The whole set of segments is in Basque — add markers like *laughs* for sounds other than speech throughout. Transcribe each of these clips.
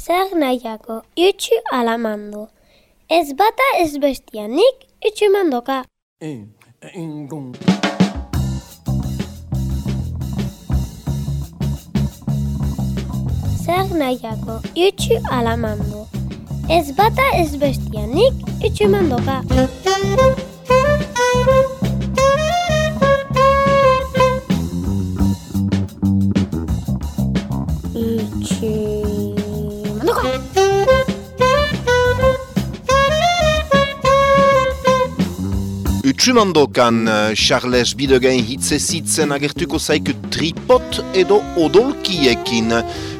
Zer nahiako, itxu alamandu. Ez bata ez bestia, nik itxu mandoka. E, ingun. Zer nahiako, itxu alamandu. Ez bata ez bestia, nik itxu mandoka. Utsumandokan eh, Charles Bidegain hitze zitzen agertuko zaiku tripot edo odolkiekin.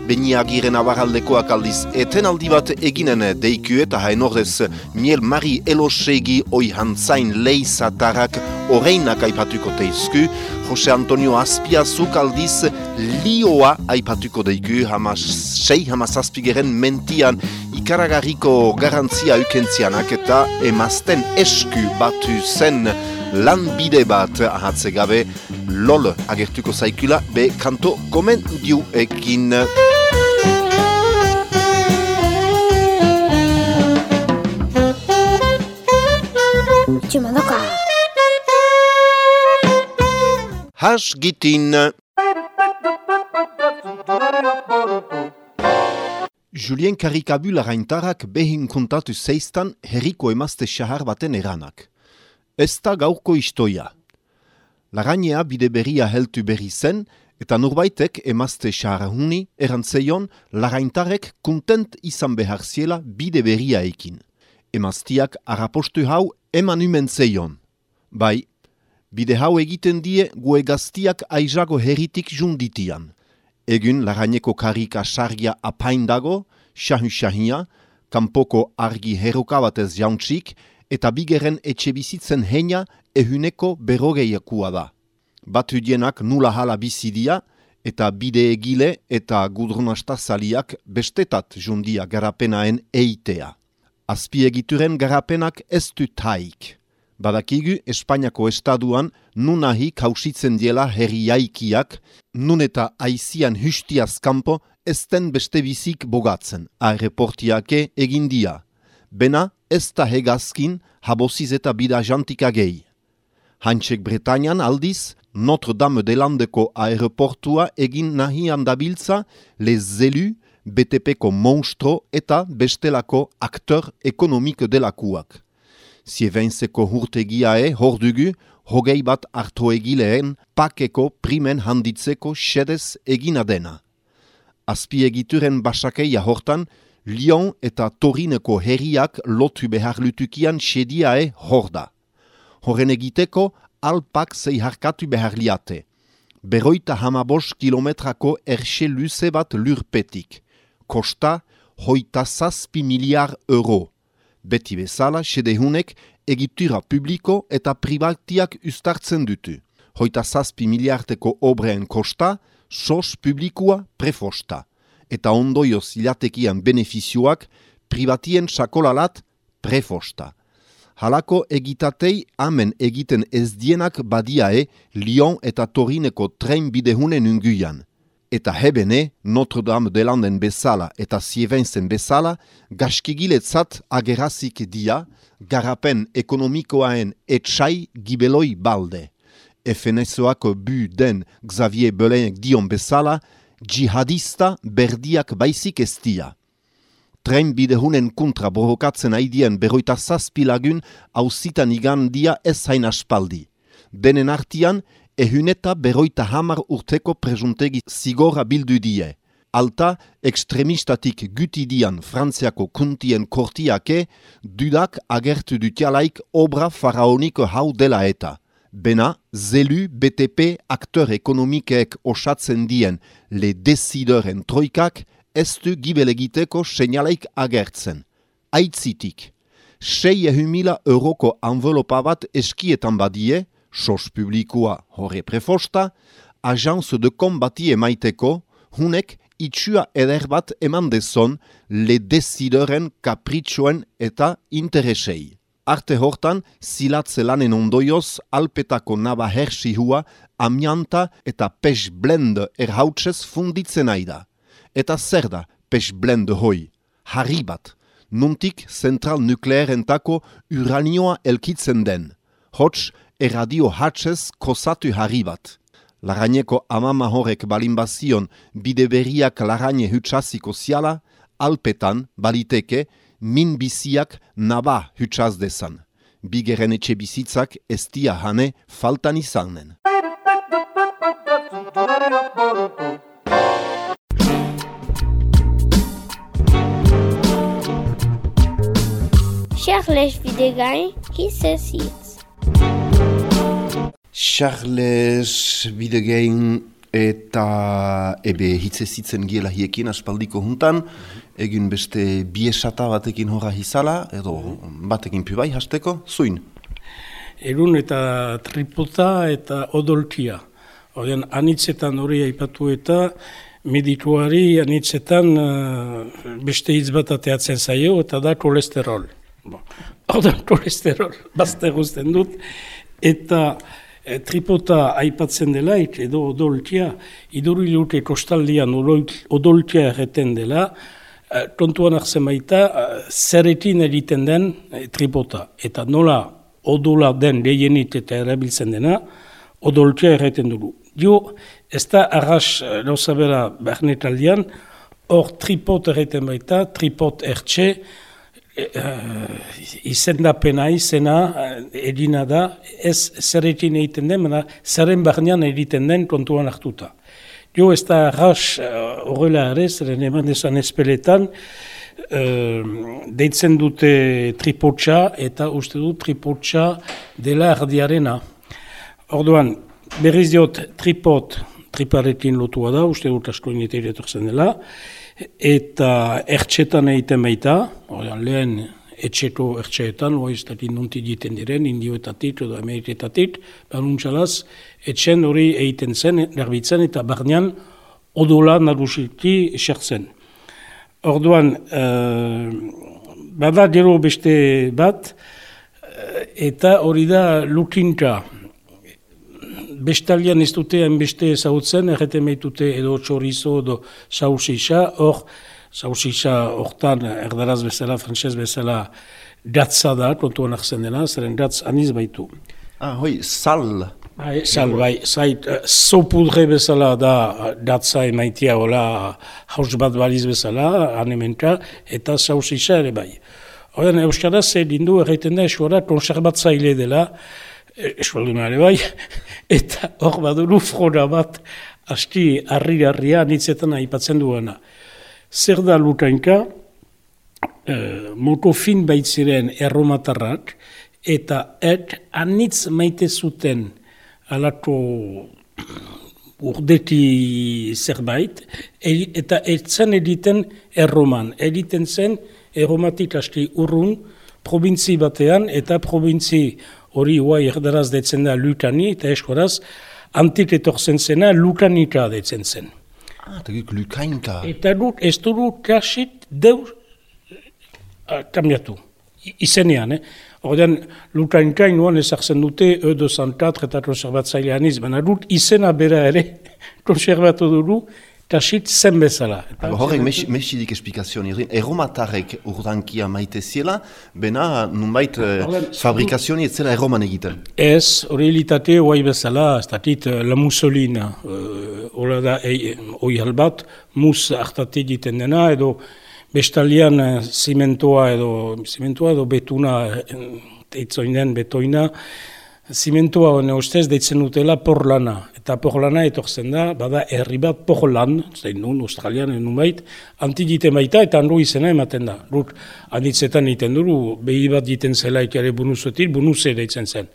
Beniagiren abaraldekoak aldiz eten aldi bat eginen deiku eta hain ordez Miel Mari Elosegi oi hantzain leizatarrak oreinak aipatuko teizku. Jose Antonio Azpiazuk aldiz lioa aipatuko deiku hamas sei hamas azpigeren mentian ikaragarriko garantzia ukentzianak eta emazten esku batu zen lanbide bat ahatze gabe. Lol agertuko zaikula be kanto komendiu ekin. Itxu Julien Karikabu laraintarrak behin kontatu zeistan herriko emazte xahar baten eranak. Ez da gaurko istoia. Larainea bide berria heltu berri zen, eta norbaitek emazte xaharahuni erantzeion laraintarrek kontent izan behar ziela bide berria ekin. Emaztiak arapostu hau eman umen zeion. Bai, bide hau egiten die gue gaztiak aizago herritik junditian. Egun laraineko karika sargia apain dago, xahu-xahia, kanpoko argi heroka batez jauntzik, eta bigeren etxe bizitzen heina ehuneko berrogeiakua da. Bat hudienak nula hala bizidia, eta bide egile eta gudrunasta zaliak bestetat jundia garapenaen eitea. Azpiegituren garapenak ez du taik. Badakigu Espainiako estaduan nunahi kausitzen diela herriaikiak, nun eta aizian hustiaz kanpo ezten beste bizik bogatzen, aereportiake egindia. Bena ez da hegazkin habosiz eta bida jantika gehi. Hantsek Bretañan aldiz, Notre Dame de Landeko aeroportua egin nahian dabiltza les zelu BTPko monstro eta bestelako akteur ekonomik delakuak. Zieveinzeko hurtegiae hor dugu, hogei bat hartu egileen pakeko primen handitzeko xedez egina dena. Azpiegituren basakeia hortan, Lyon eta Torineko herriak lotu behar lutukian xediae hor da. Horren egiteko, alpak zei harkatu behar liate. Beroita hamabos kilometrako erxe luze bat lurpetik. Kosta, hoita zazpi miliar euro. Beti bezala, sedehunek egitura publiko eta privatiak ustartzen dutu. Hoita zazpi miliarteko obreen kosta, sos publikua prefosta. Eta ondoio zilatekian benefizioak privatien sakolalat prefosta. Halako egitatei amen egiten ez dienak badiae Lyon eta Torineko tren bidehunen unguian. Eta hebene, Notre Dame de Landen bezala eta Sievenzen bezala, gaskigiletzat agerazik dia, garapen ekonomikoaen etxai gibeloi balde. FNSOako bu den Xavier Belenek dion bezala, jihadista berdiak baizik ez dia. Tren bidehunen kontra borrokatzen aidien berroita zazpilagun hauzitan igan dia ez hain aspaldi. Denen artian, ehuneta berroita hamar urteko prejuntegi zigora bildu die. Alta, ekstremistatik gutidian frantziako kuntien kortiake, dudak agertu dutialaik obra faraoniko hau dela eta. Bena, zelu BTP akteur ekonomikeek osatzen dien le desideuren troikak, ez du gibelegiteko seinalaik agertzen. Aitzitik, sei ehumila euroko envelopa bat eskietan badie, sos publikoa horre prefosta, agence de kombati emaiteko, hunek itxua eder bat eman dezon le desideuren kapritxoen eta interesei. Arte hortan, zilatze lanen ondoioz, alpetako naba hersihua, amianta eta pes blend erhautsez funditzen aida. Eta zer da, pes blende hoi. Harri bat, nuntik zentral nuklearentako uranioa elkitzen den. Hots, erradio hatsez kosatu harri bat. Laraineko amama horrek balinbazion bide berriak laraine hutsaziko ziala, alpetan, baliteke, min biziak naba hutsaz desan. Bigeren etxe bizitzak ez dia hane faltan izanen. Charles Videgain, Hisesitz. Charles Bidegain eta ebe hitze zitzen giela hiekin aspaldiko juntan, egin beste biesata batekin horra hizala, edo batekin pibai hasteko, zuin. Erun eta tripota eta odoltia. Oden, anitzetan hori aipatu eta medituari anitzetan uh, beste hitz bat ateatzen zaio eta da kolesterol. Bon. Oden, kolesterol, bazte guzten dut. Eta e, tripota aipatzen dela, edo odoltia, iduri lute kostaldian odoltia erreten dela, e, kontuan hartzen baita, e, zeretin egiten den e, tripota. Eta nola odola den lehienit eta erabiltzen dena, odoltia erreten dugu. Jo, ez da arras gauza bera bernetaldian, hor tripot erreten baita, tripot ertxe, uh, izendapena izena edina da, ez zerretin egiten den, mena zerren barnean egiten den kontuan hartuta. Jo, ez da arras horrela ere, zerren eman desan espeletan, deitzen dute tripotxa eta uste du tripotxa dela erdiarena. Orduan, berriz diot tripot, triparekin lotua da, uste dut asko ineteire dela, eta ertxetan egiten baita, ordean lehen etxeko ertxeetan, hori ez dati nunti egiten diren, indioetatik edo ameriketatik, baruntxalaz, etxen hori egiten zen, erbitzen eta barnean odola narusiki esertzen. Orduan, uh, bada gero beste bat, eta hori da lukinka, bestalian ez dute beste ezagutzen, erreten behitute edo txorizo edo sausisa, hor, sausisa hortan erdaraz bezala, frantzez bezala, gatza da, kontuan arzen dena, zeren gatz aniz baitu. Ah, hoi, sal. Bai, sal, bai, zait, uh, bezala da gatza emaitia hola haus bat baliz bezala, anementa, eta sausisa ere bai. Horren, Euskaraz, dindu erreiten da, eskuara, konserbatzaile dela, eskualdunare bai, eta hor baduru frona bat, asti harri-harria nitzetan aipatzen duena. Zer da lutainka, e, moto fin baitziren erromatarrak, eta et anitz maite zuten alako urdeti zerbait, eta etzen editen erroman. Editen zen erromatik asti urrun, probintzi batean, eta probintzi hori guai erdaraz detzen da lutani, eta eskoraz, antik etorzen zena lukanika detzen zen. Ah, eta guk lukainka. Eta dut, ez dut kasit deur uh, kambiatu, izenean, eh? Ordean, lukainka inoan ezartzen dute edo zantatr eta konservatzailean izan, dut izena bera ere *laughs* konservatu duru, kasit zen bezala. Horrek mesidik esplikazioan irin, erromatarrek urdankia maite ziela, bena nunbait eh, fabrikazioni ez zela erroman egiten. Ez, hori elitate oai bezala, ez dakit eh, la musolina, uh, da oi halbat, mus hartate egiten dena, edo bestalian zimentoa edo, zimentoa edo betuna, teitzoinen betoina, zimentua hone ustez deitzen dutela porlana. Eta porlana etorzen da, bada herri bat porlan, zein nun, australian, enun bait, antigite baita eta handu izena ematen da. Ruk, handitzetan egiten duru, behi bat egiten zela ikare bunuzotil, bunuze deitzen zen.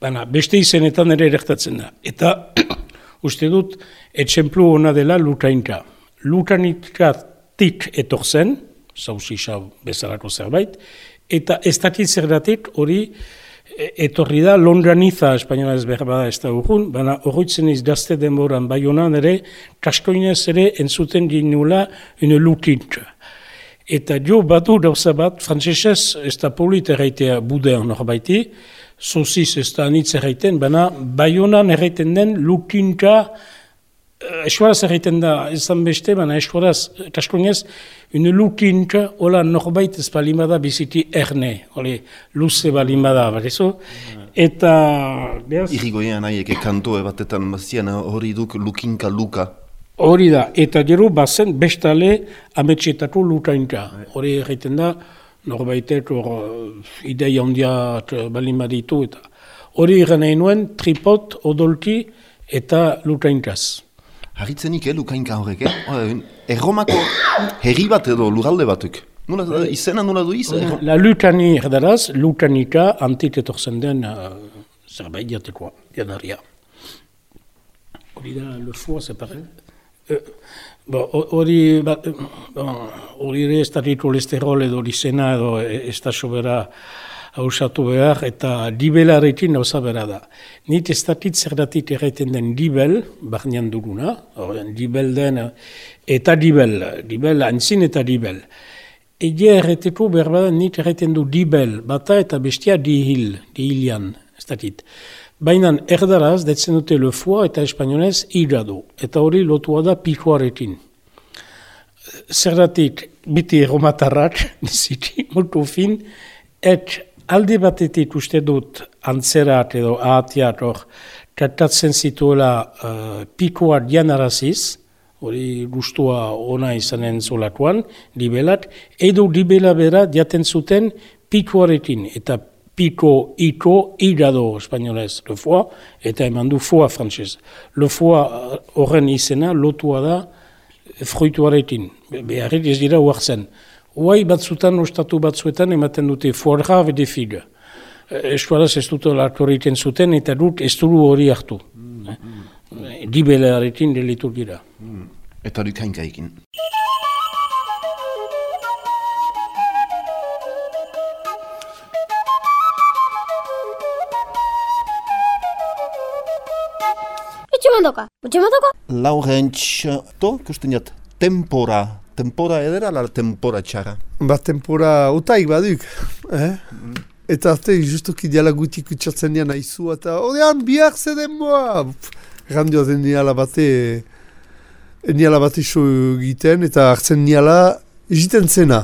Baina, beste izenetan ere erektatzen da. Eta, *clears throat* uste dut, etxemplu hona dela lutainka. Lutanikatik etorzen, zauzisa bezalako zerbait, eta ez dakit zergatik hori, E, etorri da, londraniza espainola ez behar ez da urgun, baina horretzen gazte denboran bai honan ere, kaskoinez ere entzuten ginula une lukintza. Eta jo badu dauza bat, frantzesez ez da polit erraitea budean norbaiti, soziz ez da anitz erraiten, baina bai honan erraiten den lukintza Eskuaraz egiten da, ezan beste, baina eskuaraz, kaskonez, une lukint, hola norbait ez balimada biziti erne, hori, luze balimada, barezo? Eta, behaz, Irigoian nahiek kanto batetan mazian hori duk lukinka luka. hori da, eta gero bazen bestale ametxetako lutainta. Hori egiten da, norbaitek hor ideia handiat balin baditu, eta hori egin nahi nuen tripot, odolti eta lutaintaz. Harritzenik, eh, lukainka horrek, eh? Oh, Erromako herri bat edo lurralde batuk. Nula, izena nola du iz? Erro- La lutani erdaraz, lutanika antik etortzen den uh, zerbait jatekoa, janaria. Hori da, le. Eh, bo, ho- Hori eh, hori ere ez dakit kolesterol edo lizena edo e- ez da sobera hausatu behar eta dibelarekin hauza bera da. Nit ez dakit zergatik erraiten den dibel, barnean duguna, horren dibel den, eta dibel, dibel, antzin eta dibel. Egia erreteko berbada nit erreten du dibel, bata eta bestia dihil, dihilian, ez dakit. Baina erdaraz, detzen dute le foie eta espainolez hígado, eta hori lotua da pikoarekin. Zergatik, biti erromatarrak, *laughs* ziti, multu fin, et alde batetik uste dut antzerat edo ahatiat hor, tratatzen zituela uh, pikoa dianaraziz, hori gustua ona izanen zolatuan, dibelat, edo dibela bera diaten zuten pikoarekin, eta piko, iko, hígado espainolez, le foie, eta eman du foie frantzez. Le foie uh, horren izena lotua da fruituarekin, Be- beharrik ez dira huartzen. Huai batzutan, ostatu batzuetan, ematen dute foie grave de figue. Estuaraz ez dut hartu egiten zuten, eta dut ez dugu hori hartu. Eh, Dibelarekin delitu dira. Eta lukainka ekin. Utsumandoka, utsumandoko? Laurentz, to, kusten jat, tempora. Tempora edera, la tempora txara. Ba, tempora utaik baduk, eh? Eta azte, justuki diala gutik utxatzen dian aizu, eta odean bihar zeden boa! Randio zen niala bate, niala bate so egiten, eta hartzen niala egiten zena.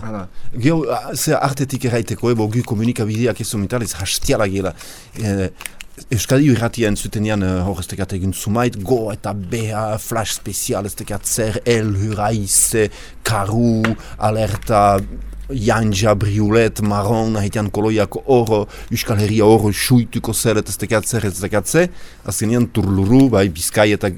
Geo, ze artetik erraiteko, ebo, gu komunikabideak ez omital, ez hastiala gela. E, Euskadi irratia entzutenean uh, hor ez tekat egin zumait, go eta beha, flash spezial, ez tekat zer, el, huraize, karu, alerta, janja, briulet, marron, ahitean koloiak oro, Euskal Herria oro suituko zer, ez tekat ze, azkenean turluru, bai, Bizkai eta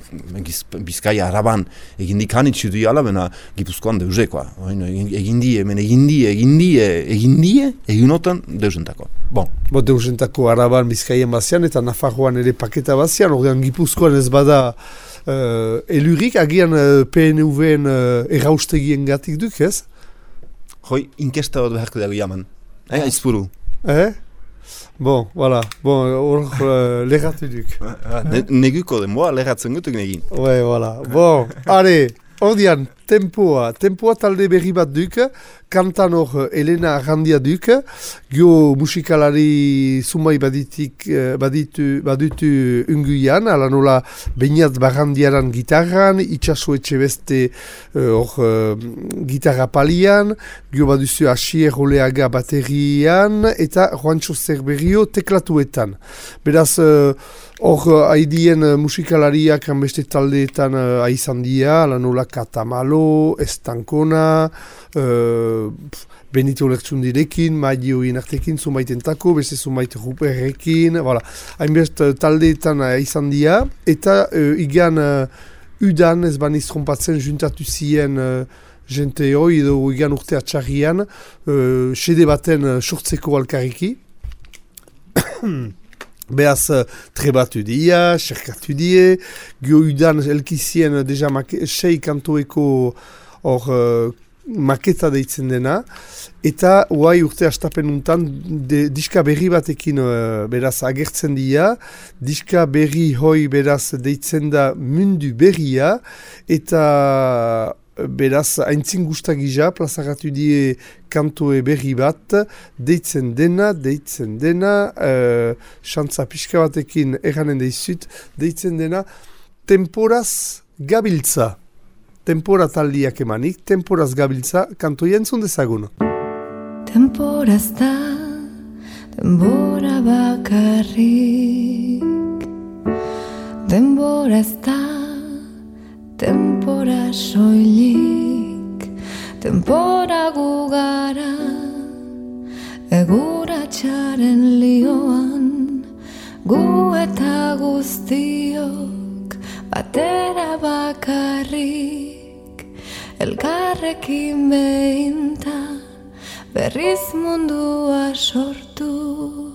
Giz- Bizkai araban, egin dik hanitzu du ala, bena Gipuzkoan deuzekoa. Egin, egin die, hemen egin die, egin die, egin die, egin otan deuzentako. Bon, Bo, deusentako araban bizkaien bazian, eta Nafarroan ere paketa bazian, ordean Gipuzkoan ez bada uh, elurik, agian uh, PNV-en uh, erraustegien gatik duk, ez? Hoi, inkesta bat beharko dago jaman. Eh, aizpuru. Eh? Bon, voilà, bon, hor uh, lerratu duk. Ne, neguko denboa, leratzen gutuk negin. Ouais, voilà. Bon, allez, ordian, tempoa. Tempoa talde berri bat duk, kantan hor Elena Arrandia duk, gio musikalari sumai baditik, eh, baditu, badutu unguian, ala nola bainat barrandiaran gitarran, itxaso etxe beste eh, hor eh, gitarra palian, gio baduzu Asier Oleaga baterian, eta Juancho Zerberio teklatuetan. Beraz, Hor, uh, haidien uh, musikalariak hanbeste taldeetan uh, aizan dira, lanola Katamalo, Estankona, uh, pf, Benito Lertsundirekin, Maio Inartekin, zumaitentako, beste zumait Ruperrekin, voilà. hainbest uh, taldeetan uh, aizan dira, eta uh, igan uh, udan ez baniz trompatzen juntatu ziren uh, jente hoi edo igan urte atxarrian, uh, sede baten uh, sortzeko alkariki. Beaz, uh, trebatu dia, xerkatu die, gio udan elkizien uh, deja make, sei kantoeko hor uh, maketa deitzen dena, eta uai urte astapen untan de, diska berri batekin uh, beraz agertzen dira, diska berri hoi beraz deitzen da mundu berria, eta beraz, haintzin guztak iza, plazagatu die kantoe berri bat, deitzen dena, deitzen dena, uh, xantza pixka batekin erranen deizut, deitzen dena, temporaz gabiltza, temporaz taldiak emanik, temporaz gabiltza, kantoia entzun dezagun. Temporaz da, denbora bakarrik, denbora ez da, Denbora gugara Eguratxaren lioan Gu eta guztiok Batera bakarrik Elkarrekin behintan berriz mundua sortu.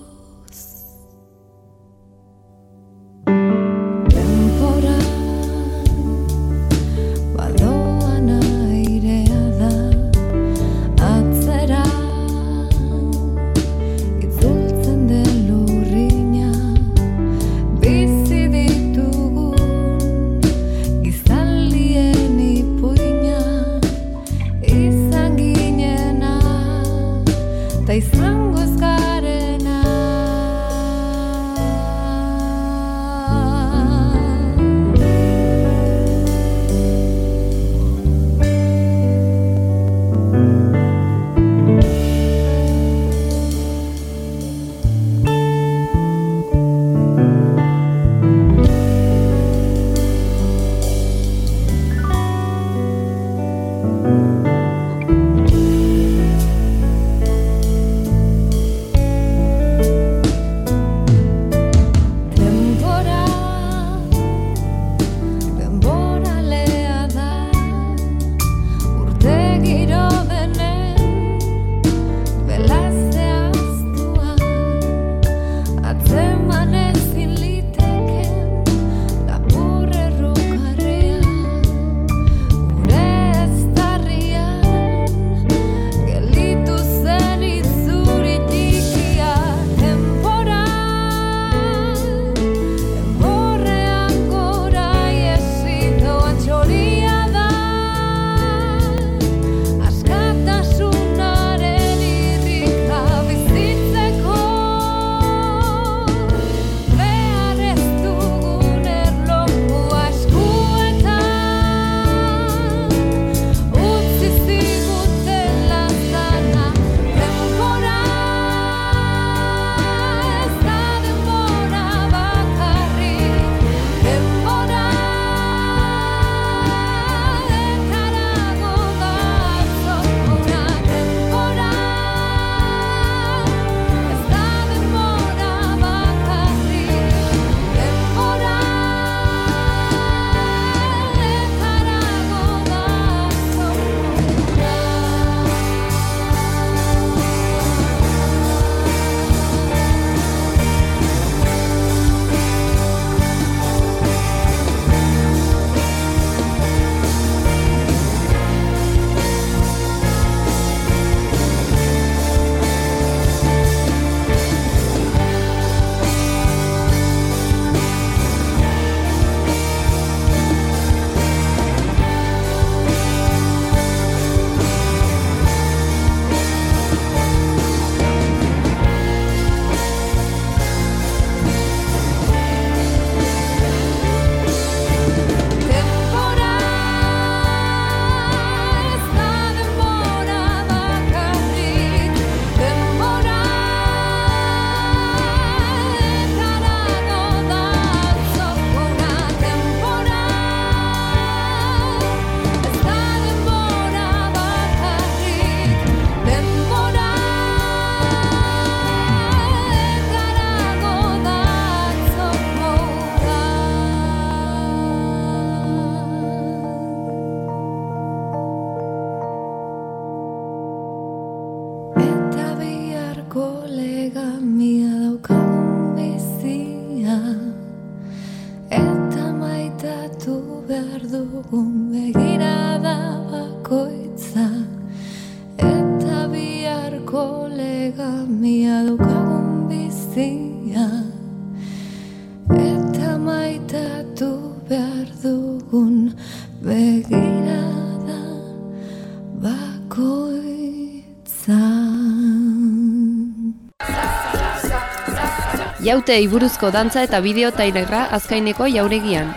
Jaute iburuzko dantza eta bideo tailerra azkaineko jauregian.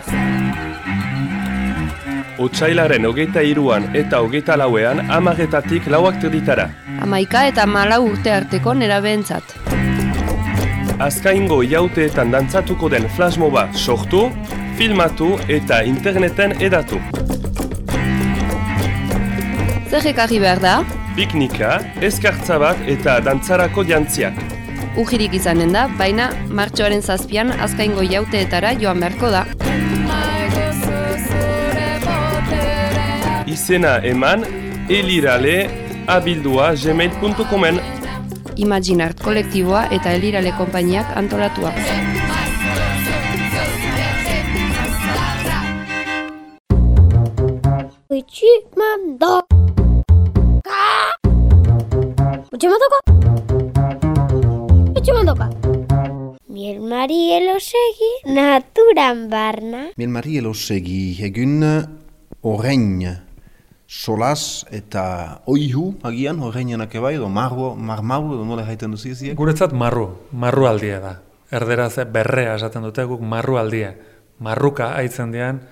Otsailaren hogeita iruan eta hogeita lauean amaretatik lauak terditara. Amaika eta malau urte arteko nera behentzat. Azkaingo jauteetan dantzatuko den flashmoba sortu, filmatu eta interneten edatu. Zer ekarri behar da? Piknika, eskartza bat eta dantzarako jantziak. Ujirik izanen da, baina martxoaren zazpian azkaingo jauteetara joan beharko da. Izena eman elirale abildua gmail.comen Imaginart kolektiboa eta elirale konpainiak antolatua. Naturan barna. Mil Mari elosegi egun orain solas eta oihu agian orainenak ebai edo marro, marmaru edo nola jaiten duzi eziek. Guretzat marru, marru aldia da. Erderaz berrea esaten dute guk marru aldia. Marruka aitzen dian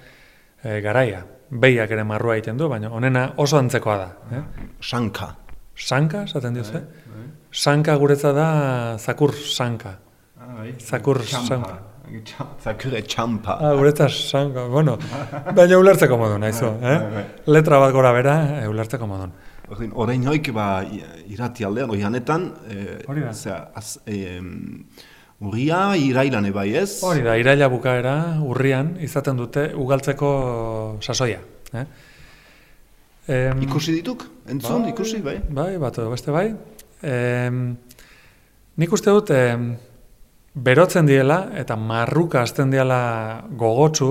e, garaia. Behiak ere marrua egiten du, baina honena oso antzekoa da. Eh? Sanka. Sanka, esaten diozu? Sanka guretzat da zakur sanka. Zakur sanka. Zakure *laughs* txampa. Ah, guretzat sanka, bueno, baina ulertzeko modun, naizu, eh? Letra bat gora bera, eh, ulertzeko modun. Ordin, orain hoik ba irati aldean, oianetan, eh, Hori da. zera, az, em, urria irailan ebai ez? Hori da, iraila bukaera, urrian, izaten dute ugaltzeko sasoia. Eh? Em, Ikusi dituk? Entzun, ikusi, bai? Bai, bat beste bai. Em, nik uste dut, em, berotzen diela eta marruka hasten diela gogotsu,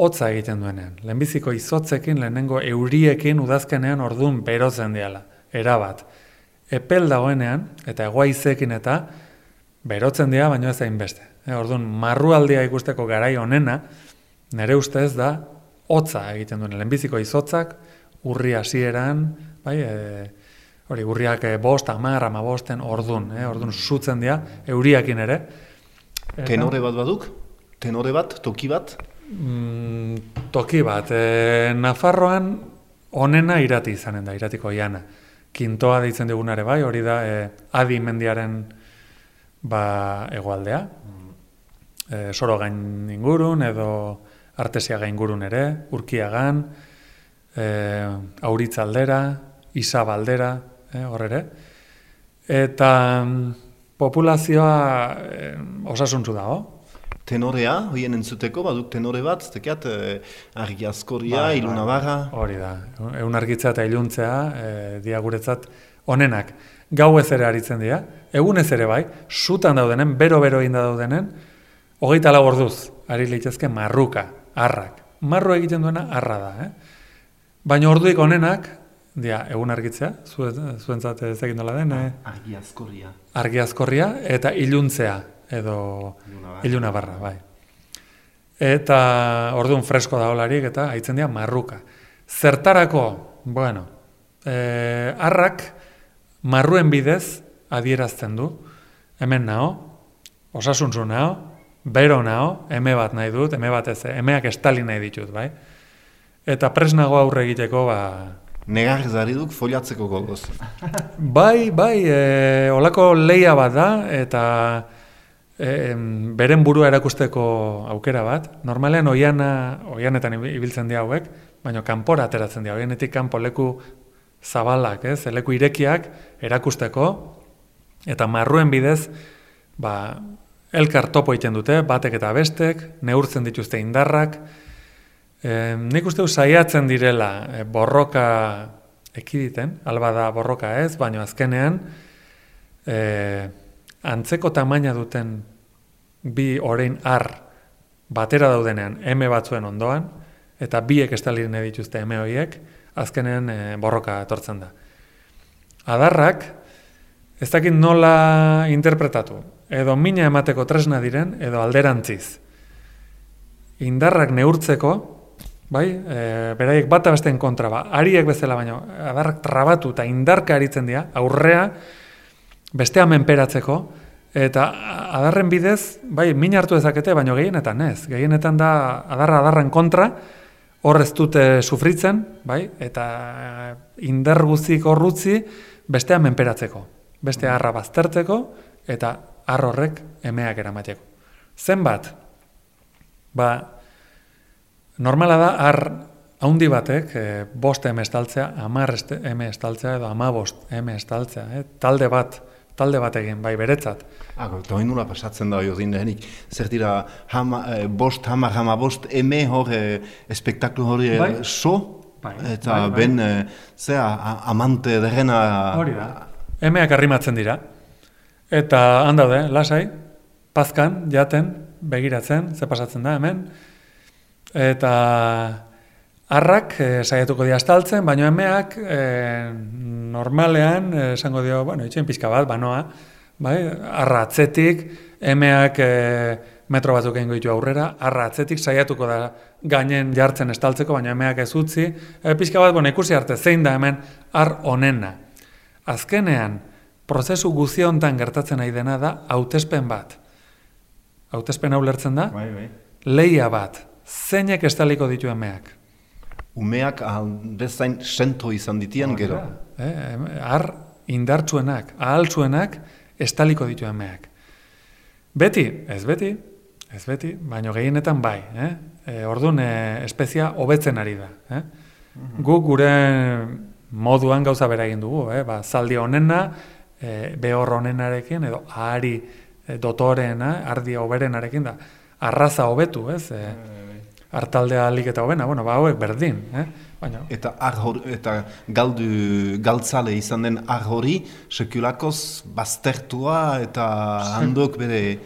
hotza egiten duenean. Lehenbiziko izotzekin, lehenengo euriekin udazkenean ordun berotzen diela, erabat. Epel dagoenean, eta egoaizekin eta, berotzen dira, baino ez hainbeste. E, orduan, marrualdia ikusteko garai honena, nire ustez da, hotza egiten duen. Lehenbiziko izotzak, urri hasieran, bai, e, hori, urriak e, bost, amar, amabosten, ordun, e, ordun sutzen dira, euriakin ere. Eta- Tenore bat baduk? Tenore bat, toki bat? Mm, toki bat, e, Nafarroan onena irati izanen da, iratiko iana. Kintoa deitzen dugunare bai, hori da e, adi mendiaren ba, egoaldea. E, soro gain ingurun edo artesia ingurun ere, urkiagan, e, auritzaldera, isabaldera, e, hor ere. Eta mm, populazioa e, osasuntzu dago, Tenorea, hoien entzuteko, baduk tenore bat, tekeat, eh, argi askoria, Bai, ilunabarra. Hori da, egun argitzea eta iluntzea, e, dia guretzat onenak. Gau ez ere aritzen dira, egun ez ere bai, sutan daudenen, bero-bero egin da daudenen, hogeita lau orduz, ari litezke marruka, arrak. Marru egiten duena arra da, eh? Baina orduik onenak, dia, egun argitzea, zuen, zuentzat ez egin dola den, eh? Argi askoria. argi azkorria eta iluntzea edo iluna barra, bai. Eta orduan fresko da holarik eta haitzen dira marruka. Zertarako, bueno, e, arrak marruen bidez adierazten du, hemen nao, osasuntzu nao, bero nao, eme bat nahi dut, eme bat ez, emeak estali nahi ditut, bai. Eta presnago aurre egiteko, ba, Negarrez ari duk foliatzeko gogoz. *laughs* Bai, bai, e, olako leia bat da, eta e, beren burua erakusteko aukera bat. Normalean oiana, oianetan ibi- ibiltzen dira hauek, baina kanpora ateratzen dira. Oianetik kanpo leku zabalak, ez, leku irekiak erakusteko, eta marruen bidez, ba, elkar topo egiten dute, batek eta bestek, neurtzen dituzte indarrak, E, nik uste saiatzen direla e, borroka ekiditen, alba da borroka ez, baina azkenean e, antzeko tamaina duten bi orain ar batera daudenean eme batzuen ondoan, eta biek estaliren dituzte eme horiek, azkenean e, borroka etortzen da. Adarrak, ez dakit nola interpretatu, edo mina emateko tresna diren, edo alderantziz. Indarrak neurtzeko, bai, e, beraiek bata besteen kontra, ba, ariek bezala baino, adarrak trabatu eta indarka aritzen dira, aurrea, bestea menperatzeko, eta adarren bidez, bai, min hartu dezakete, baino gehienetan ez. Gehienetan da adarra adarren kontra, hor ez dute sufritzen, bai, eta indar guzik horrutzi bestea menperatzeko, beste harra baztertzeko, eta har horrek emeak eramateko. Zenbat? Ba, normala da har haundi batek, e, bost eme estaltzea, amar eme estaltzea, edo ama bost eme estaltzea, eh? talde bat, talde bat egin, bai, beretzat. Ago, eta hori pasatzen da hori denik. Zer dira, hama, eh, bost, hamar, hama, bost, eme hor, eh, espektaklu hori Bai. so, Bai, eta bai, bai. ben, eh, zera, a- amante derrena... Hori da. Emeak arrimatzen dira. Eta handaude, lasai, pazkan, jaten, begiratzen, ze pasatzen da hemen. Eta harrak e, saiatuko dira estaltzen, baina emeak e, normalean eh, esango dio, bueno, itxen pixka bat, banoa, bai, harra atzetik, emeak e, metro batzuk egingo ditu aurrera, harra atzetik saiatuko da gainen jartzen estaltzeko, baina emeak ez utzi, e, pixka bat, bueno, ikusi arte, zein da hemen har onena. Azkenean, prozesu guzi hontan gertatzen nahi dena da hautespen bat. Hautespen hau lertzen da? Bai, bai. Leia bat. Zeinek estaliko ditu emeak? Umeak ahal bezain sentro izan ditian gero. Eh, har indartsuenak, ahaltsuenak estaliko ditu emeak. Beti, ez beti, ez beti, baino gehienetan bai. Eh? E, orduan, e, espezia hobetzen ari da. Eh? Guk gure moduan gauza bera egin dugu, eh? ba, zaldi honena, e, behor honenarekin, edo ahari e, dotorena, ardi hoberenarekin da, arraza hobetu, ez? E, hartaldea alik eta hobena, bueno, ba, hauek berdin, eh? Baina, Eta, ar hor- eta galdu, galtzale izan den ar hori, sekulakoz baztertua eta *laughs* handok bere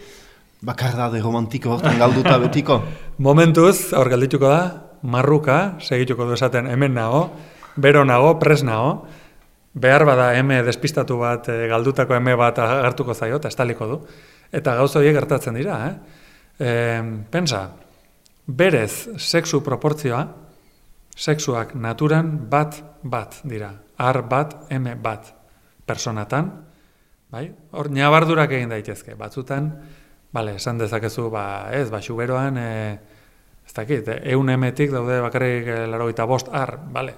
bakardade romantiko hortan galduta betiko. *laughs* Momentuz, hor geldituko da, marruka, segituko du esaten hemen nago, bero nago, pres nago, behar bada eme despistatu bat, e, galdutako eme bat agertuko zaio, eta estaliko du. Eta gauza horiek gertatzen dira, eh? E, pensa, berez sexu proportzioa, sexuak naturan bat bat dira. Ar bat, eme bat. Personatan, bai? Hor nabardurak egin daitezke. Batzutan, bale, esan dezakezu, ba, ez, ba, xuberoan, e, ez dakit, e, eun emetik daude bakarrik e, larogeita bost ar, bale,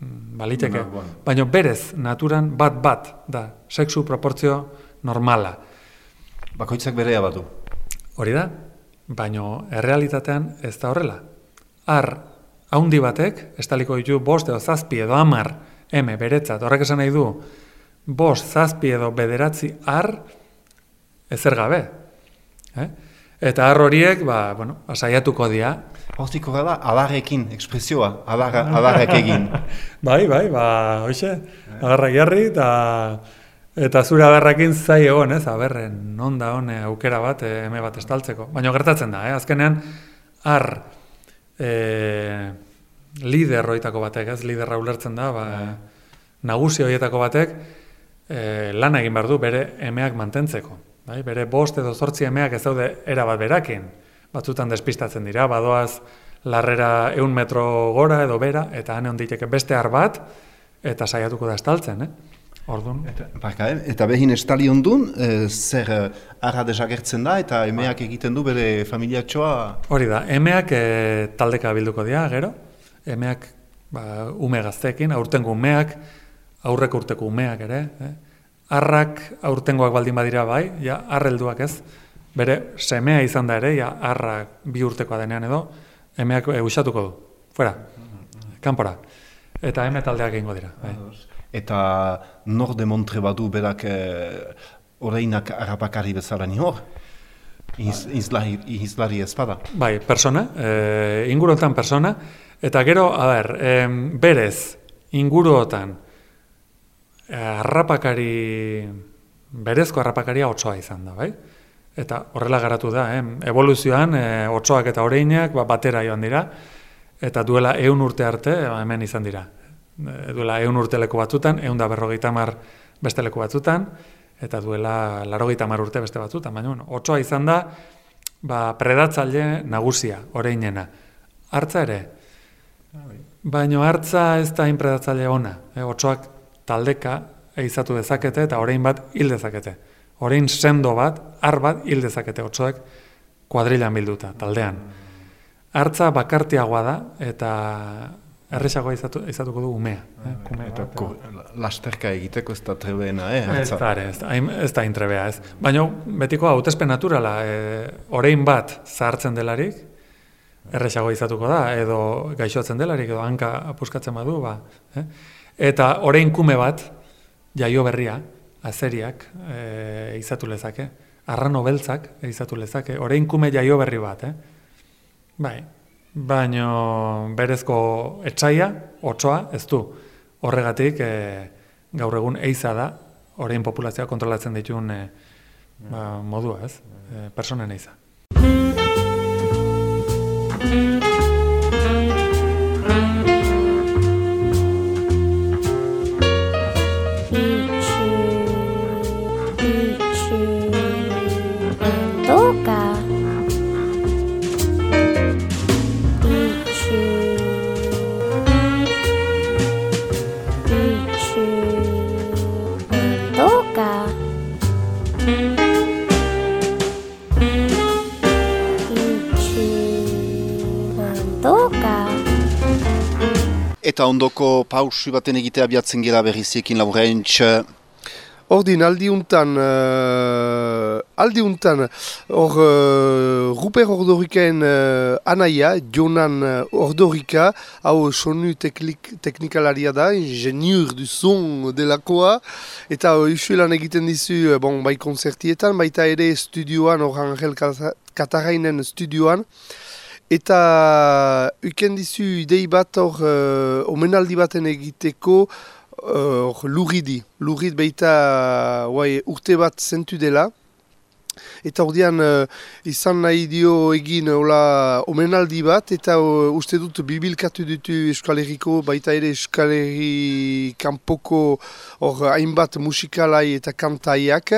Mm, baliteke. No, bueno. Baina berez, naturan bat bat da, sexu proportzio normala. Bakoitzak berea batu. Hori da, baino errealitatean ez da horrela. Ar, haundi batek, estaliko ditu bost edo zazpi edo amar, eme, beretzat, horrek esan nahi du, bost, zazpi edo bederatzi ar, ezer gabe. Eh? Eta ar horiek, ba, bueno, ba, saiatuko dira. Hortiko gara, adarrekin, ekspresioa, adarrek egin. *laughs* bai, bai, ba, hoxe, agarrak jarri, eta eta zure adarrakin zai egon, ez, aberren, non da hone aukera bat, eh, eme bat estaltzeko. Baina gertatzen da, eh? azkenean, ar, e, lider hoitako batek, ez, liderra ulertzen da, ba, nagusi horietako batek, e, lan egin behar du bere emeak mantentzeko. Bai? Bere bost edo zortzi emeak ez daude erabat berakin. Batzutan despistatzen dira, badoaz larrera eun metro gora edo bera, eta hane onditeke beste ar bat, eta saiatuko da estaltzen, eh? Orduan, Barka, eh? eta behin estali ondun, eh, zer eh, arra desagertzen da, eta emeak egiten du bere familiatxoa... hori da, emeak e, taldeka bilduko dira, gero, emeak ba, ume gazteekin, aurtengo umeak, aurreko urteko umeak ere, eh? arrak aurtengoak baldin badira bai, ja, arrelduak ez, bere semea izan da ere, ja, arrak bi urtekoa denean edo, emeak e, usatuko du, fuera, kanpora. Eta eme taldeak egingo dira. Bai. Eta nor demontre badu berak eh, oreinak harrapakari bezala ni hor. Iz, izlari, ez bada. Bai, persona, e, inguruotan persona, eta gero, a ber, em, berez, inguruotan, eh, harrapakari, berezko harrapakaria otsoa izan da, bai? Eta horrela garatu da, eh? evoluzioan e, otsoak eta oreinak ba, batera joan dira, eta duela eun urte arte ba, hemen izan dira. E, duela eun urte leku batzutan, eun da berrogeita mar beste leku batzutan, eta duela larogeita mar urte beste batzutan, baina bueno, otsoa izan da, ba, predatzaile nagusia, oreinena. Hartza ere, baina hartza ez da inpredatzaile ona, e, otsoak taldeka eizatu dezakete eta orain bat hil dezakete. Orain sendo bat, ar bat hil dezakete otsoak kuadrilan bilduta, taldean. hartza bakartiagoa da, eta erresagoa izatu, izatuko du umea. Eh? Kume Eta bat, ko, lasterka egiteko ez da trebeena, eh? Ez da, ez da, ez da intrebea, ez. Baina betiko hautespen naturala, e, orein bat zahartzen delarik, erresago izatuko da, edo gaixotzen delarik, edo hanka apuskatzen badu, ba. Eh? Eta orein kume bat, jaio berria, azeriak, e, izatu lezake, arrano beltzak izatu lezake, orein kume jaio berri bat, eh? Bai, baino berezko etsaia, otsoa, ez du. Horregatik, e, gaur egun eiza da, orain populazioa kontrolatzen dituen e, ba, modua, ez? E, personen eiza. Eta ondoko pausu baten egitea abiatzen gira berriziekin laurentx. Ordin, aldiuntan, uh, aldiuntan, hor, uh, Ruper Ordorikaen uh, anaia, Jonan Ordorika, hau sonu teknik, teknikalaria da, ingeniur du son delakoa, eta uh, usuelan egiten dizu, bon, bai konzertietan, baita ere studioan, hor Angel Kata- Katarainen studioan, Eta uken dizu idei bat hor uh, omenaldi baten egiteko uh, hor lurridi. Lurrid beita uai, urte bat zentu dela. Eta ordean uh, izan nahi dio egin hola omenaldi bat eta uh, uste dut bibilkatu dutu Euskal Herriko baita ere Euskal Herri kanpoko hor hainbat musikalai eta kantaiak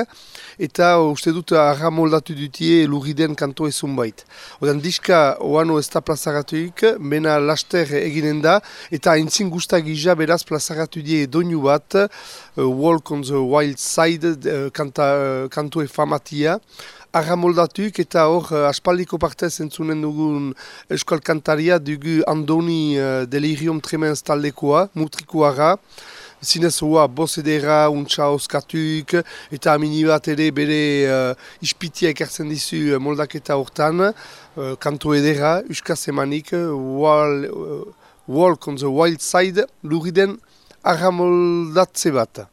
eta uh, uste dut arra moldatu dutie lurriden kanto ezun bait. Odan diska oano ez da plazaratuik, mena laster eginen da, eta aintzin guztak gisa beraz plazaratu die doinu bat, uh, Walk on the Wild Side, uh, kanta, uh, kantu efamatia, arra moldatuik eta hor uh, aspaldiko partez entzunen dugun euskal kantaria dugu Andoni uh, Delirium Tremens taldekoa, mutrikoara, zinez hoa boz edera, untsa oskatuk, eta amini bat ere bere uh, ispitia ekartzen dizu uh, moldaketa hortan, uh, kanto edera, uskaz emanik, wall, uh, Walk on the Wild Side, luriden arra moldatze bat.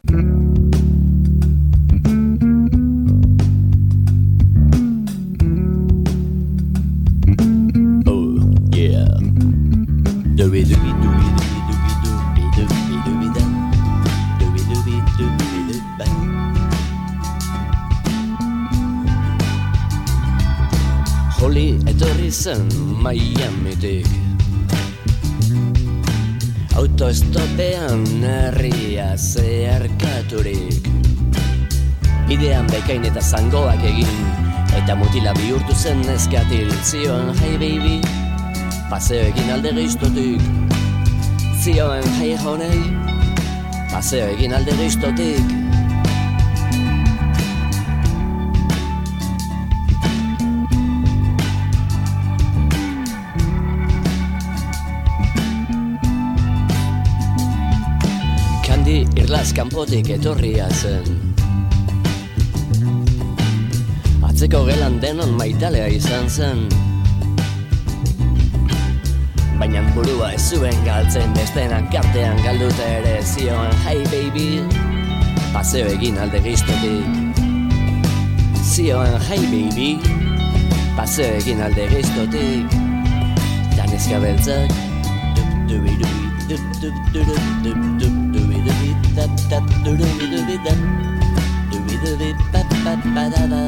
Zen Miamitik Autostopean herria zeharkaturik. Bidean bekain eta zangoak egin Eta mutila bihurtu zen neskatil. Zioen hey baby. Paseo egin alde geiztotik Zioen hey honey. Paseo egin alde geiztotik Irlaz kanpotik etorria zen. Atzeko gelan denon maitalea izan zen. Baina burua ez zuen galtzen bestenak artean galduta ere zioan. Hey baby, paseo egin alde giztotik Zioan hey baby, paseo egin alde giztotik Danezka beltzak dubi dubi dub dub dub dub dub dubi dubi dap dap dubi dubi dap dubi dubi bap bap ba da ba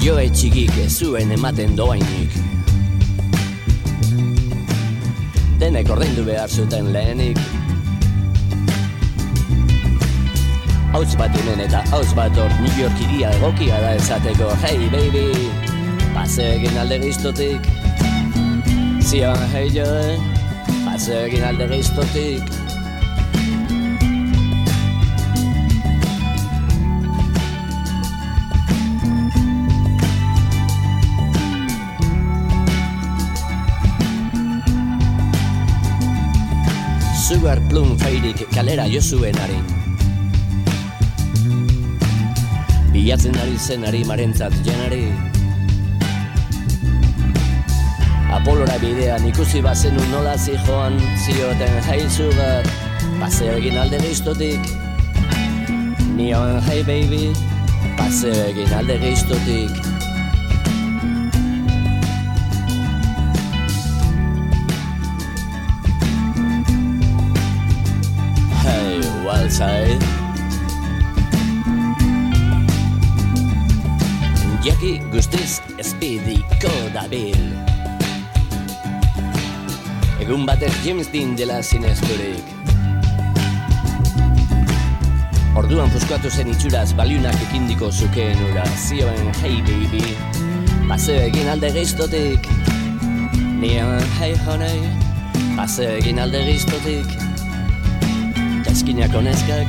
Joe txikik ez zuen ematen doainik Denek ordaindu behar zuten lehenik. Hauz bat hemen eta hauz bat hor New York iria egokia da esateko. Hey baby, paseo egin alde giztotik Zion hey joe, paseo egin alde giztotik Sugar Plum feirik kalera jo zuen harin Bilatzen ari zen ari marentzat jenari. Apolora bidean ikusi bazenu nola zijoan Zioten hey sugar Paseo egin alde geiztotik Nioen hey baby Paseo egin alde geiztotik Waltzai Jaki guztiz espidiko dabil. Egun batek James Dean dela zinezturik Orduan fuskatu zen itxuraz baliunak ekindiko zukeen ura. Zioen hey baby Paseo egin alde geiztotik Nioen hey honey Paseo egin alde geiztotik jaskiniak honezkak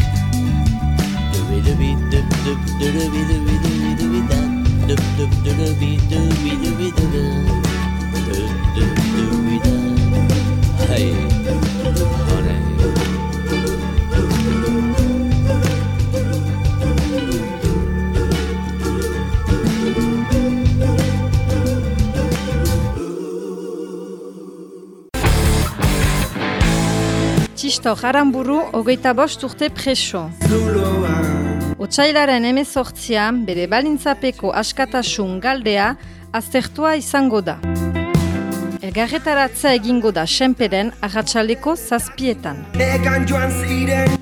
Txisto jaramburu hogeita bost urte preso. Otsailaren emezortzian bere balintzapeko askatasun galdea aztertua izango da. Elgarretaratza egingo da senperen arratsaleko zazpietan.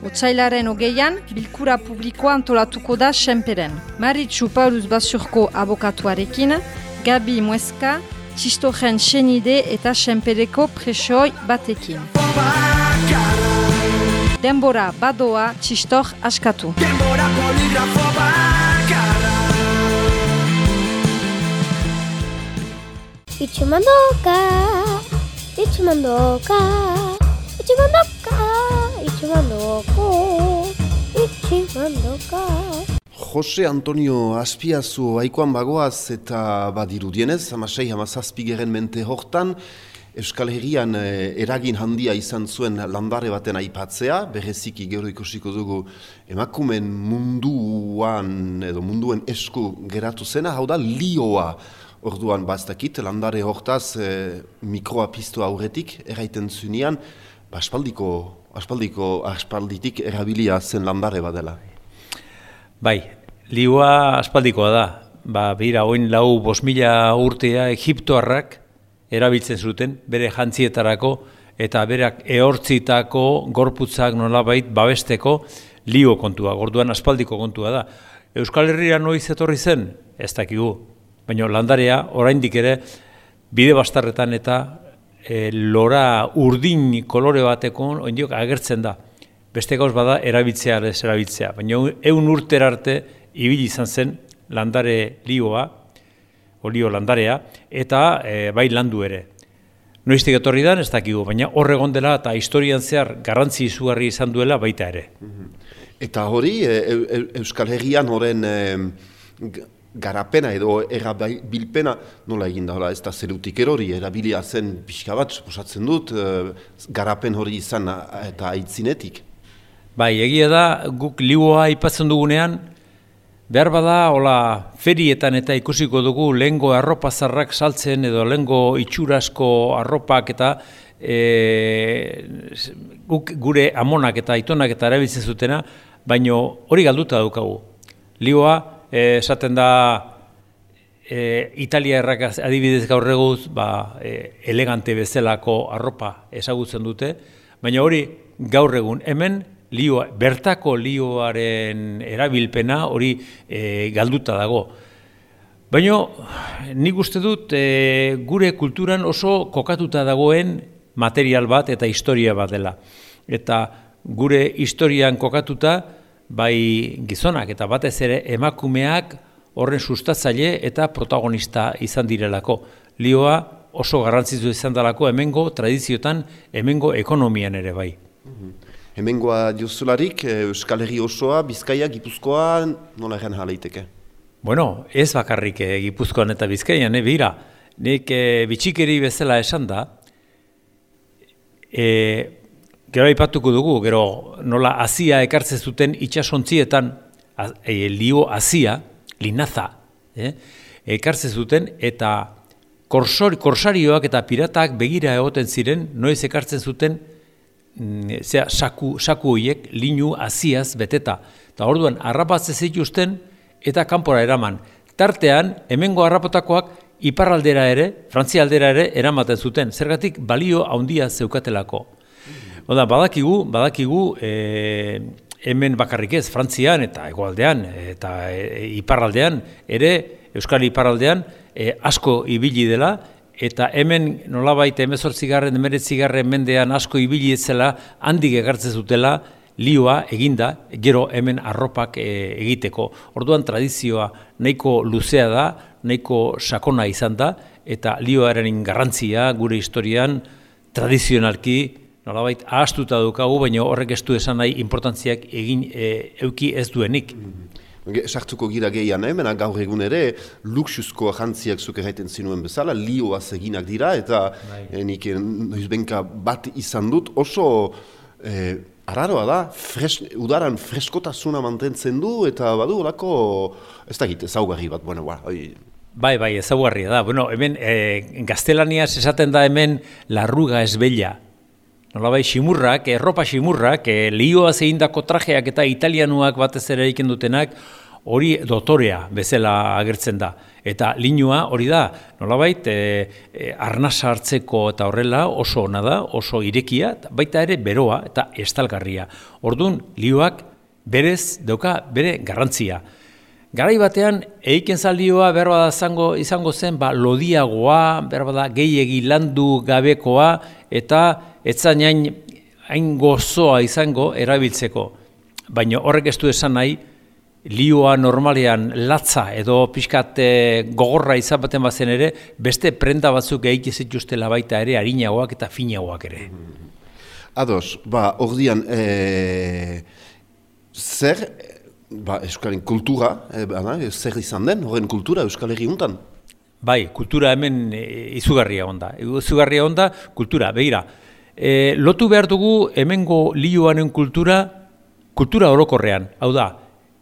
Otsailaren hogeian bilkura publikoa antolatuko da senperen. Maritxu Paulus Basurko abokatuarekin, Gabi Mueska, Txistoren senide eta senpereko presoi batekin. Denbora badoa txistor askatu. Itxumandoka, itxumandoka, itxumandoka, itxumandoko, itxumandoka. Jose Antonio Aspiazu aikoan bagoaz eta badirudienez, amasei hamazazpigeren mente hortan, Euskal Herrian eh, eragin handia izan zuen landare baten aipatzea, bereziki gero ikusiko dugu emakumen munduan edo munduen esku geratu zena, hau da lioa orduan bastakit, landare hortaz eh, mikroa piztu aurretik erraiten zunean, ba, aspaldiko, aspaldiko, aspalditik erabilia zen landare badela. Bai, lioa aspaldikoa da. Ba, bira, oin lau bos mila urtea Egiptoarrak erabiltzen zuten bere jantzietarako eta berak ehortzitako gorputzak nolabait babesteko lio kontua, gorduan aspaldiko kontua da. Euskal Herria noiz etorri zen, ez dakigu, baina landarea oraindik ere bide bastarretan eta e, lora urdin kolore bateko oindiok agertzen da. Beste gauz bada erabiltzea ez erabiltzea, baina eun urter arte ibili izan zen landare lioa, olio landarea, eta e, bai landu ere. Noiztik etorri da, ez dakigu, baina hor egon dela eta historian zehar garrantzi izugarri izan duela baita ere. Eta hori, e, e, Euskal Herrian horren e, garapena edo erabilpena nola egin da, ez da zerutik erori, erabilia zen pixka bat, suposatzen dut, e, garapen hori izan eta aitzinetik. Bai, egia da, guk liboa aipatzen dugunean, behar bada, hola, ferietan eta ikusiko dugu lehengo arropa zarrak saltzen edo lehengo itxurasko arropak eta e, guk gure amonak eta aitonak eta erabiltzen zutena, baino hori galduta daukagu. Lioa, esaten da, e, Italia errak adibidez gaur eguz, ba, e, elegante bezalako arropa ezagutzen dute, baina hori gaur egun hemen lioa, bertako lioaren erabilpena hori e, galduta dago. Baina nik uste dut e, gure kulturan oso kokatuta dagoen material bat eta historia bat dela. Eta gure historian kokatuta bai gizonak eta batez ere emakumeak horren sustatzaile eta protagonista izan direlako. Lioa oso garrantzitu izan dalako hemengo tradiziotan, hemengo ekonomian ere bai. Hemengoa diozularik, eh, Euskal Herri osoa, Bizkaia, Gipuzkoa, nola egen jaleiteke? Bueno, ez bakarrik eh, Gipuzkoan eta Bizkaian, eh, bira. Nik eh, bitxikeri bezala esan da, eh, gero aipatuko dugu, gero nola azia ekartze zuten itxasontzietan, eh, lio azia, linaza, eh, ekartze zuten, eta korsor, korsarioak eta piratak begira egoten ziren, noiz ekartzen zuten, zera, saku, saku horiek linu aziaz beteta. Eta orduan, harrapatze zituzten eta kanpora eraman. Tartean, hemengo harrapotakoak iparraldera ere, Frantzia aldera ere, eramaten zuten. Zergatik balio handia zeukatelako. Oda, badakigu, badakigu, e, hemen bakarrik ez, Frantzian eta egoaldean eta e, iparraldean, ere, Euskal iparraldean, e, asko ibili dela, eta hemen nolabait emezortzigarren, emeretzigarren mendean asko ibili etzela, handik egartzen zutela, lioa eginda, gero hemen arropak e, egiteko. Orduan tradizioa nahiko luzea da, nahiko sakona izan da, eta lioaren garrantzia gure historian tradizionalki nolabait ahastuta dukagu, baina horrek ez du esan nahi importantziak egin e, euki ez duenik. Ge- Sartuko gira gehian, eh? mena gaur egun ere, luxuzko jantziak zuk erraiten zinuen bezala, lioaz eginak dira, eta eh, nik eh, noizbenka bat izan dut, oso eh, araroa da, fres, udaran freskotasuna mantentzen du, eta badu olako, ez dakit, ezaugarri bat, bueno, ba, oi, Bai, bai, ezaguarria da. Bueno, hemen e, gaztelaniaz esaten da hemen larruga esbella. Nolabait ximurrak, erropa ximurrak, e, lioaz egindako trajeak eta italianuak batez ere egiten dutenak, hori dotorea bezala agertzen da. Eta linua hori da, nolabait, e, e, arnasa hartzeko eta horrela oso ona da, oso irekia, baita ere beroa eta estalgarria. Orduan, lioak berez dauka bere garrantzia. Garai batean, eiken zaldioa behar bada izango, izango zen, ba, lodiagoa, behar bada gehiegi landu gabekoa, eta etzan hain, hain gozoa izango erabiltzeko. Baina horrek ez du esan nahi, lioa normalean latza edo pixkat eh, gogorra izan baten bazen ere, beste prenda batzuk egik zituztela baita ere, harinagoak eta finagoak ere. Ados, ba, ordian, e, zer, ba, Euskalen kultura, e, bana, zer izan den, horren kultura Euskal Herri untan? Bai, kultura hemen e, izugarria onda. Izugarria onda, kultura, begira. E, lotu behar dugu hemengo lioanen kultura, kultura orokorrean. Hau da,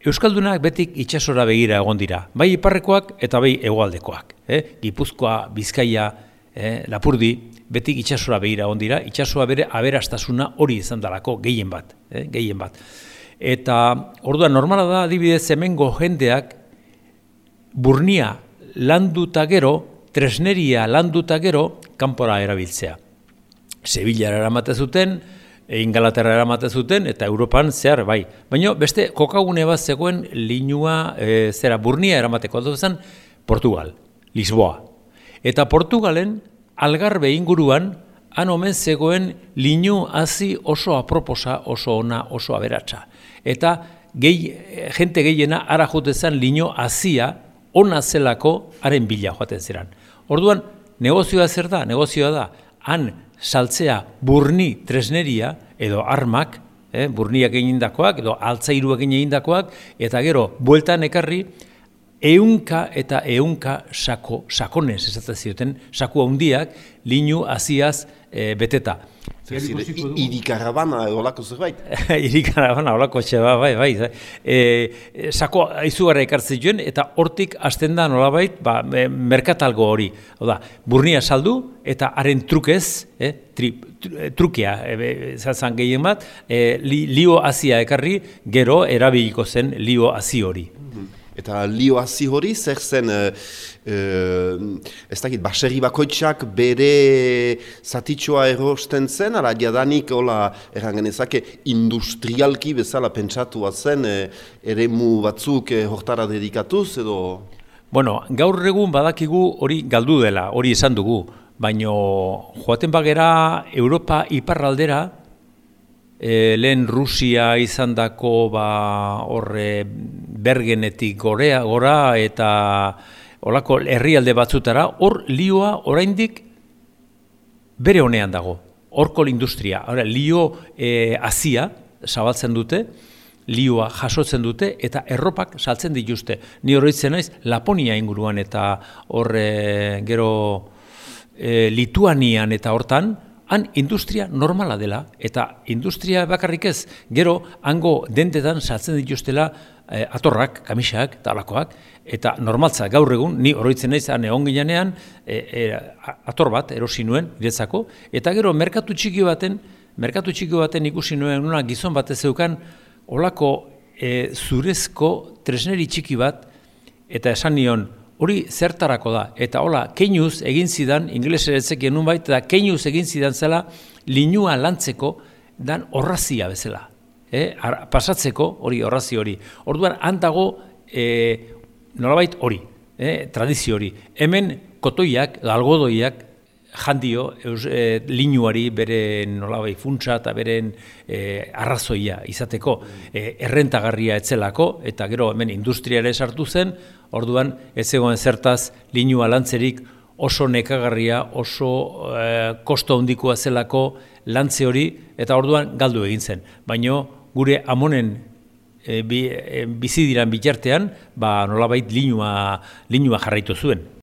Euskaldunak betik itsasora begira egon dira. Bai iparrekoak eta bai hegoaldekoak. Eh? Gipuzkoa, Bizkaia, eh? Lapurdi, betik itsasora begira egon dira. Itsasoa bere aberastasuna hori izan dalako gehien bat. Eh? Gehien bat. Eta orduan normala da adibidez hemengo jendeak burnia landuta gero, tresneria landuta gero, kanpora erabiltzea. Sevillara eramate zuten, Ingalaterra eramate zuten, eta Europan zehar bai. Baina beste kokagune bat zegoen linua, e, zera, burnia eramateko dut zen, Portugal, Lisboa. Eta Portugalen, algarbe inguruan, han omen zegoen linu hazi oso aproposa, oso ona, oso aberatsa. Eta gehi, jente gehiena ara jote zen linu hazia ona zelako haren bila joaten ziren. Orduan, negozioa zer da? Negozioa da, han saltzea burni tresneria edo armak, eh, burniak egindakoak edo altzairuak egindakoak, eta gero, bueltan ekarri, eunka eta eunka sako, sakonez, esaten zioten, sako handiak, linu haziaz e, beteta. Zer irikarabana edo lako zerbait? *laughs* Irikarabana, holako txeba, bai, bai. bai. E, sako izugarra ekartzen joen, eta hortik hasten da nolabait, ba, e, merkatalgo hori. Oda, burnia saldu, eta haren trukez, eh, tri, tru- trukia, e, zazan gehien bat, e, li, lio hazia ekarri, gero erabiliko zen lio hazi hori. Eta lio hazi hori, zer zen, e, ez dakit, baserri bakoitzak bere zatitxoa erosten zen, ala jadanik, hola, erran genezake, industrialki bezala pentsatua zen, e, eremu batzuk e, hortara dedikatuz, edo... Bueno, gaur egun badakigu hori galdu dela, hori esan dugu, baino joaten bagera Europa iparraldera, e, lehen Rusia izan dako ba, horre bergenetik gorea, gora eta olako herrialde batzutara, hor lioa oraindik bere honean dago, horko industria. Hora, lio e, azia, zabaltzen dute, lioa jasotzen dute eta erropak saltzen dituzte. Ni horretzen naiz Laponia inguruan eta hor gero e, Lituanian eta hortan han industria normala dela eta industria bakarrik ez gero hango dentetan saltzen dituztela e, atorrak, kamisak eta alakoak eta normaltza gaur egun ni oroitzen naiz han egon ginean e, e, ator bat erosi nuen niretzako eta gero merkatu txiki baten merkatu txiki baten ikusi nuen una gizon batez zeukan olako e, zurezko tresneri txiki bat, eta esan nion, hori zertarako da, eta hola, keinuz egin zidan, ingleseratzek genuen bait, eta keinuz egin zidan zela, linua lantzeko, dan horrazia bezala. E, pasatzeko hori horrazi hori. Orduan, handago e, nolabait hori, e, tradizio hori. Hemen kotoiak, algodoiak, jandio eus, e, linuari bere nolabai funtsa eta beren e, arrazoia izateko e, errentagarria etzelako eta gero hemen industriare sartu zen, orduan ez egoen zertaz linua lantzerik oso nekagarria, oso e, kosto handikoa zelako lantze hori eta orduan galdu egin zen. Baino gure amonen e, bi, e, bizi diran bitartean, ba nolabait linua, linua jarraitu zuen.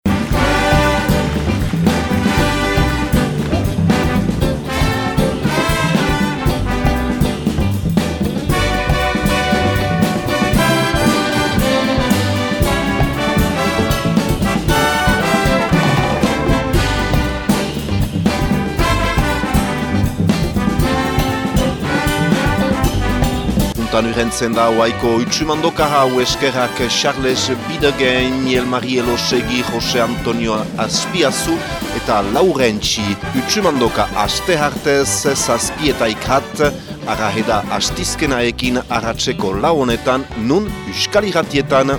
Kontan urentzen da huaiko utsumandoka hau eskerrak Charles Bidegen, Niel Marielo Segi, Jose Antonio Azpiazu eta Laurentxi utsumandoka aste hartez zazpieta ikat araheda astizkenaekin arratseko launetan nun uskaliratietan.